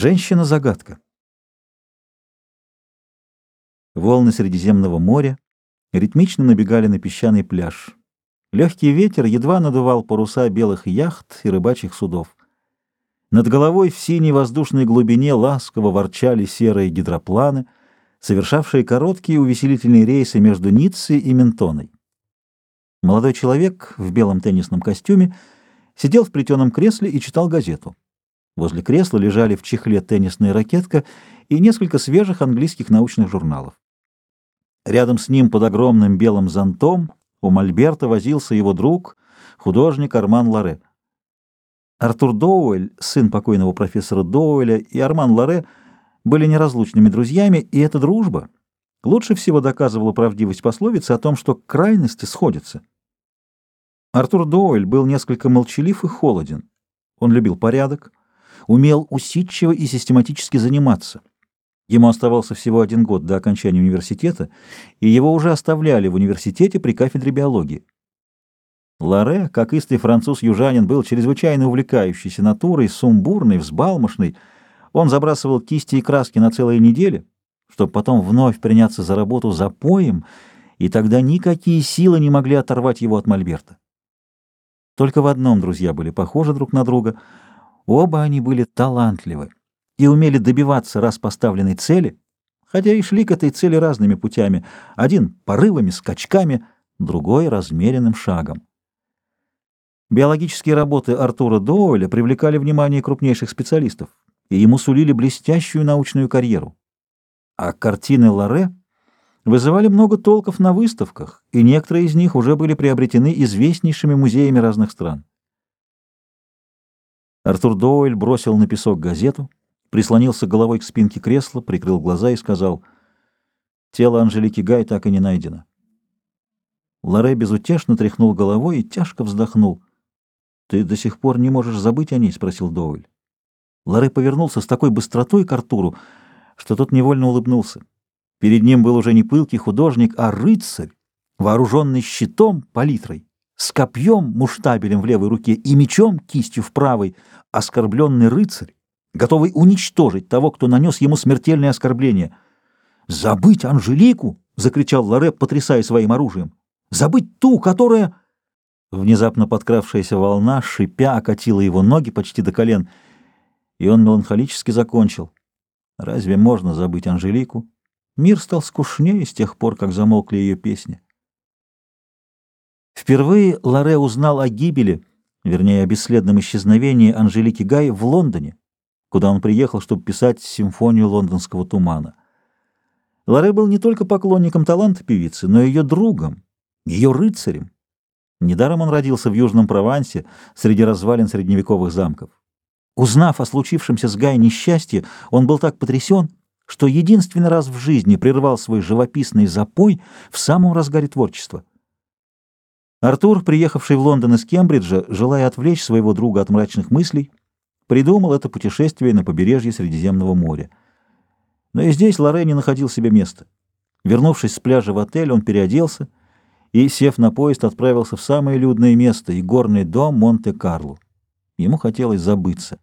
Женщина-загадка. Волны Средиземного моря ритмично набегали на песчаный пляж. Легкий ветер едва надувал паруса белых яхт и рыбачьих судов. Над головой в синей воздушной глубине ласково ворчали серые гидропланы, совершавшие короткие увеселительные рейсы между Ниццей и Ментоной. Молодой человек в белом теннисном костюме сидел в плетеном кресле и читал газету. Возле кресла лежали в чехле теннисная ракетка и несколько свежих английских научных журналов. Рядом с ним под огромным белым зонтом у Мольберта возился его друг, художник Арман Ларе. Артур Доуэль, сын покойного профессора Доуэля, и Арман Ларе были неразлучными друзьями, и эта дружба лучше всего доказывала правдивость пословицы о том, что крайности сходятся. Артур Доуэль был несколько молчалив и холоден. Он любил порядок, умел усидчиво и систематически заниматься. Ему оставался всего один год до окончания университета, и его уже оставляли в университете при кафедре биологии. Ларе, как истый француз-южанин, был чрезвычайно увлекающейся натурой, сумбурной, взбалмошной. Он забрасывал кисти и краски на целые недели, чтобы потом вновь приняться за работу за поем, и тогда никакие силы не могли оторвать его от Мольберта. Только в одном друзья были похожи друг на друга — Оба они были талантливы и умели добиваться раз поставленной цели, хотя и шли к этой цели разными путями, один — порывами, скачками, другой — размеренным шагом. Биологические работы Артура Доуэля привлекали внимание крупнейших специалистов, и ему сулили блестящую научную карьеру. А картины Ларе вызывали много толков на выставках, и некоторые из них уже были приобретены известнейшими музеями разных стран. Артур Доуэль бросил на песок газету, прислонился головой к спинке кресла, прикрыл глаза и сказал, «Тело Анжелики Гай так и не найдено». Лоре безутешно тряхнул головой и тяжко вздохнул. «Ты до сих пор не можешь забыть о ней?» — спросил Доуэль. Лоре повернулся с такой быстротой к Артуру, что тот невольно улыбнулся. Перед ним был уже не пылкий художник, а рыцарь, вооруженный щитом, палитрой с копьем муштабелем в левой руке и мечом кистью в правой, оскорбленный рыцарь, готовый уничтожить того, кто нанес ему смертельное оскорбление. «Забыть Анжелику!» — закричал Лоре, потрясая своим оружием. «Забыть ту, которая...» Внезапно подкравшаяся волна, шипя, окатила его ноги почти до колен, и он меланхолически закончил. «Разве можно забыть Анжелику? Мир стал скучнее с тех пор, как замолкли ее песни». Впервые Лоре узнал о гибели, вернее, о бесследном исчезновении Анжелики Гай в Лондоне, куда он приехал, чтобы писать симфонию лондонского тумана. Лоре был не только поклонником таланта певицы, но и ее другом, ее рыцарем. Недаром он родился в Южном Провансе, среди развалин средневековых замков. Узнав о случившемся с Гай несчастье, он был так потрясен, что единственный раз в жизни прервал свой живописный запой в самом разгаре творчества. Артур, приехавший в Лондон из Кембриджа, желая отвлечь своего друга от мрачных мыслей, придумал это путешествие на побережье Средиземного моря. Но и здесь Лоре не находил себе места. Вернувшись с пляжа в отель, он переоделся и, сев на поезд, отправился в самое людное место и горный дом Монте-Карло. Ему хотелось забыться.